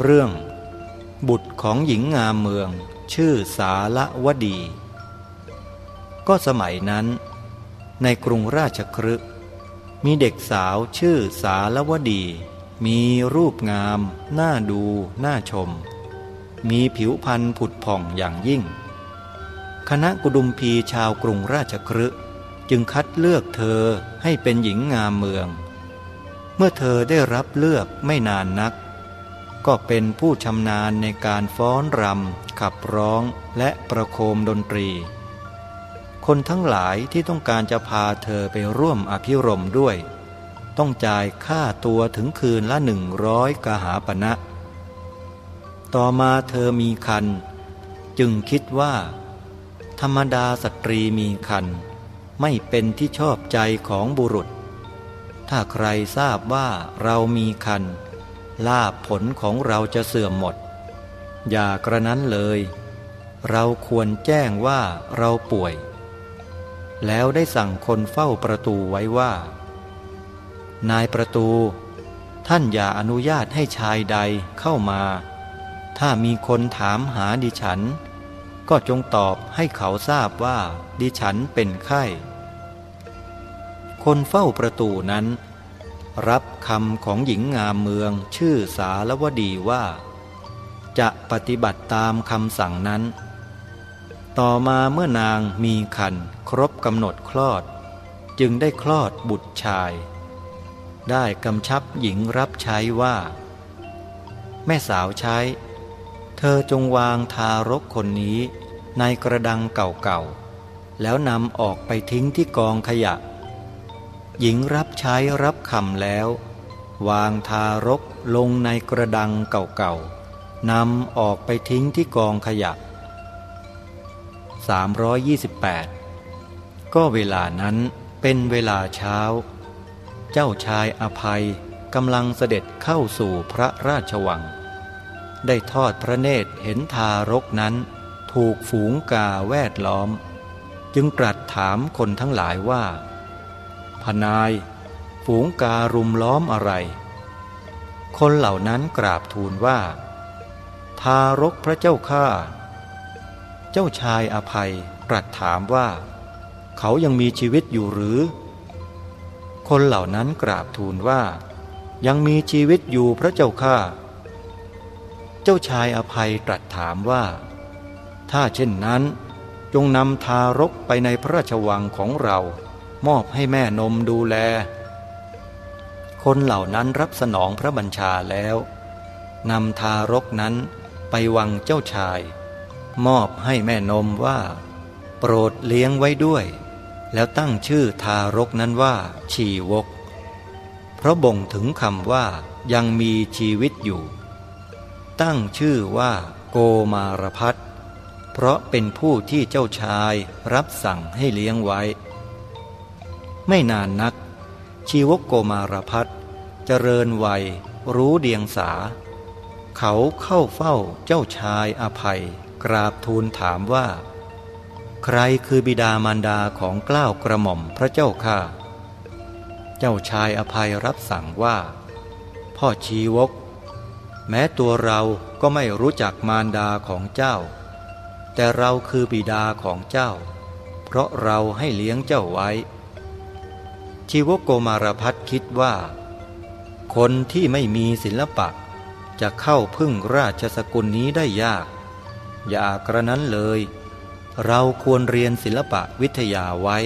เรื่อง บุตรของหญิงงามเมือง ชื่อสาละวดี ก็สมัยนั้น ในกรุงราชครึมีเด็กสาวชื่อสาละวดี มีรูปงาม น่าดู น่าชม มีผิวพรรณผุดผ่องอย่างยิ่ง คณะกุดุมพีชาวกรุงราชครึจึงคัดเลือกเธอให้เป็นหญิงงามเมือง เมื่อเธอได้รับเลือกไม่นานนัก ก็เป็นผู้ชำนาญในการฟ้อนรำขับร้องและประโคมดนตรี คนทั้งหลายที่ต้องการจะพาเธอไปร่วมอภิรมด้วย ต้องจ่ายค่าตัวถึงคืนละหนึ่งร้อยกหาปณะต่อมาเธอมีคัน จึงคิดว่า ธรรมดาสตรีมีคัน ไม่เป็นที่ชอบใจของบุรุษ ถ้าใครทราบว่าเรามีคัน ลาบผลของเราจะเสื่อมหมด อย่ากระนั้นเลย เราควรแจ้งว่าเราป่วย แล้วได้สั่งคนเฝ้าประตูไว้ว่า นายประตู ท่านอย่าอนุญาตให้ชายใดเข้ามา ถ้ามีคนถามหาดิฉัน ก็จงตอบให้เขาทราบว่าดิฉันเป็นไข้ คนเฝ้าประตูนั้น รับคำของหญิงงามเมืองชื่อสารวดีว่า จะปฏิบัติตามคำสั่งนั้น ต่อมาเมื่อนางมีคันครบกำหนดคลอด จึงได้คลอดบุตรชาย ได้กำชับหญิงรับใช้ว่า แม่สาวใช้ เธอจงวางทารกคนนี้ในกระดังเก่าๆ แล้วนำออกไปทิ้งที่กองขยะ หญิงรับใช้รับคำแล้ว วางทารกลงในกระดังเก่าๆนำออกไปทิ้งที่กองขยะ 328 ก็เวลานั้นเป็นเวลาเช้า เจ้าชายอภัยกำลังเสด็จเข้าสู่พระราชวัง ได้ทอดพระเนตรเห็นทารกนั้น ถูกฝูงกาแวดล้อม จึงตรัสถามคนทั้งหลายว่า พนาย ฝูงการุมล้อมอะไร คนเหล่านั้นกราบทูลว่า ทารกพระเจ้าข้าเจ้าชายอภัยตรัสถามว่า เขายังมีชีวิตอยู่หรือ คนเหล่านั้นกราบทูลว่า ยังมีชีวิตอยู่พระเจ้าข้าเจ้าชายอภัยตรัสถามว่า ถ้าเช่นนั้นจงนำทารกไปในพระราชวังของเรา มอบให้แม่นมดูแล คนเหล่านั้นรับสนองพระบัญชาแล้วนำทารกนั้นไปวังเจ้าชาย มอบให้แม่นมว่า โปรดเลี้ยงไว้ด้วย แล้วตั้งชื่อทารกนั้นว่า ชีวก เพราะบ่งถึงคำว่ายังมีชีวิตอยู่ ตั้งชื่อว่าโกมารพัฒเพราะเป็นผู้ที่เจ้าชายรับสั่งให้เลี้ยงไว้ ไม่นานนัก ชีวกโกมารพัฒเจริญวัย รู้เดียงสา เขาเข้าเฝ้าเจ้าชายอภัย กราบทูลถามว่า ใครคือบิดามารดาของกล้าวกระหม่อมพระเจ้าข้าเจ้าชายอภัยรับสั่งว่า พ่อชีวก แม้ตัวเราก็ไม่รู้จักมารดาของเจ้า แต่เราคือบิดาของเจ้า เพราะเราให้เลี้ยงเจ้าไว้ ชีวโกมารพัฒคิดว่า คนที่ไม่มีศิลปะ จะเข้าพึ่งราชสกุลนี้ได้ยาก อย่ากระนั้นเลย เราควรเรียนศิลปะวิทยาไว้